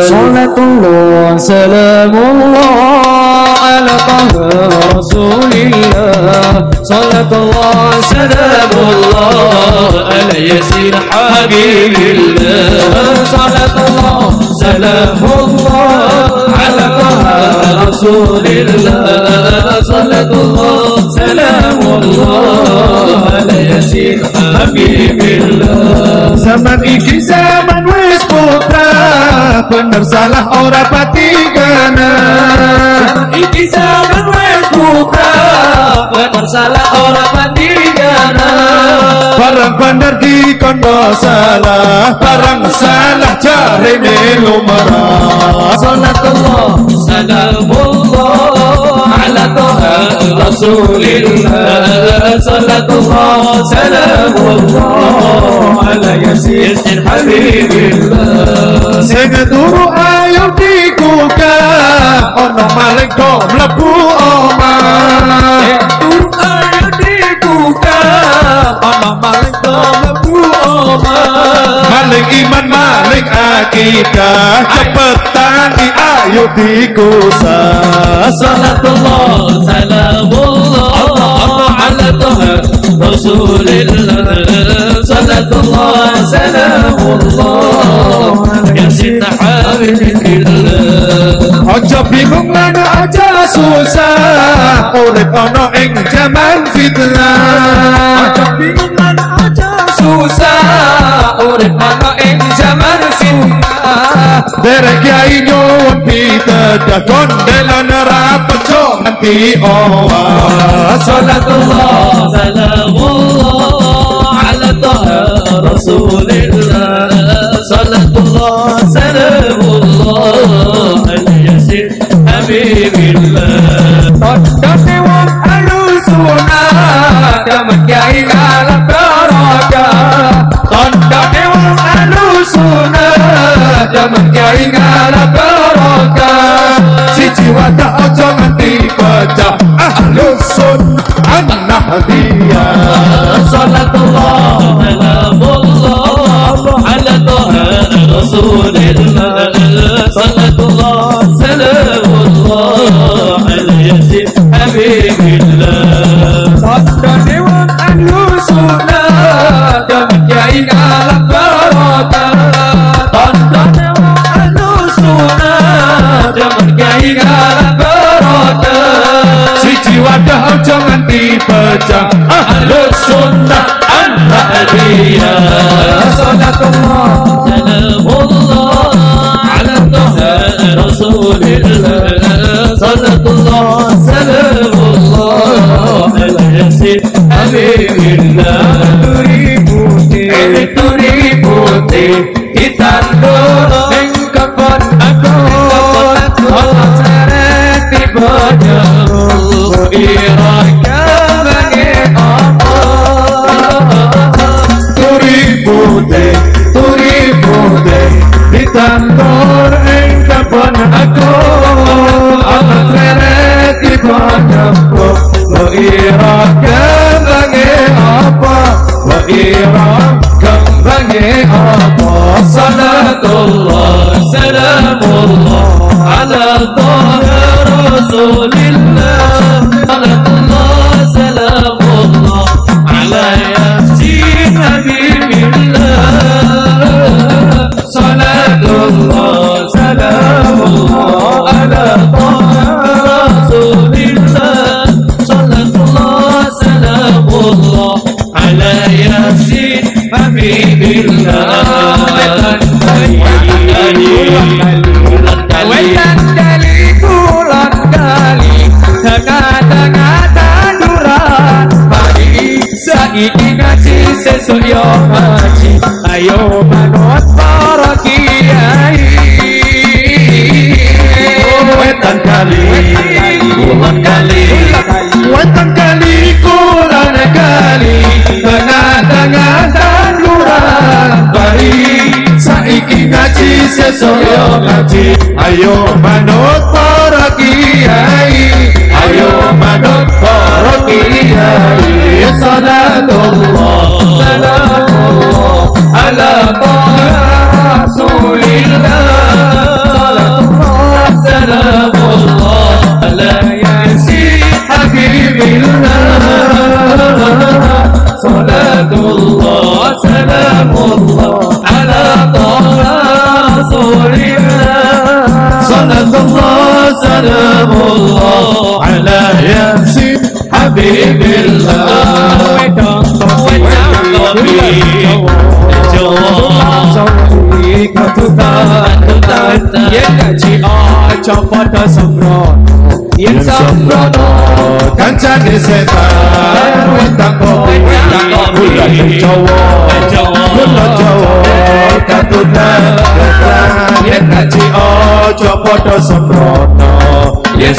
صلاة الله سلام الله على طه رسول الله. صلاة الله سلام الله على ياسين حبيب الله. صلاة الله سلام الله على طه رسول الله. صلاة الله سلام الله على ياسين حبيب الله. wis putra Bener salah ora pati gana. Iki zaman wis buka Bener salah orang pandigana Barang bener di kondo salah Barang salah cari lumrah Salatullah Salamullah رسول الله صلى الله سلام الله على سيدنا حبيب الله سيد الرؤى يمديك وكا حرم عليكم لبوء Maling iman, maling akidah. Cepetan di ayo dikusah Salatullah Salamullah. Ala Taha Rasulillah Salatullah Salamullah. Ya Sita Habibillah Ojo bingung lan aja susah. Urip ono ing jaman fitnah. Aja bingung fitnah Derek kiai nyuwun pitedah kondelan ra pejo nganti owah Salatullah Salamullah Ala Taha Rasulillah Salatullah Salamullah Ala Yasin Habibillah Tondone wong ahlu sunnah Damat kiai kalah barokah Siji wadah ojo nganti pecah Ahlus sunnah nahdiyah Salatullah Salamullah Ala Taha Rasulillah Salatullah Salamullah Ala Yasin Habibillah pecah Ahlus sunnah nahdiyah Salatullah Salamullah Ala Taha Rasulillah Salatullah Salamullah Ala Yasin Habibillah Turi putih Ini turi putih Ditandur Ning kebon ira kembangnya apa? Wa ira kembangnya? Saiki ngaji sesuk yo ngaji Ayo manut para kiai Wetan kali, bulan kali wetan kali جسر يومتي أيوم نطرق إياي أيوم نطرق صلاة الله. سلام الله على طه رسول الله. سلام الله على ياسين حبيب الله صلاة الله. سلام الله. سلام الله على ياسين حبيب الله trong phật đã sầm rò yên sầm rò đó cánh chân đi xe ta quên ta có quên ta có quên là chân châu ô quên là châu ô ta tu ta ta yên là chỉ ô cho phật đã sầm rò đó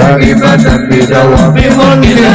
dari mana jawab bilangnya.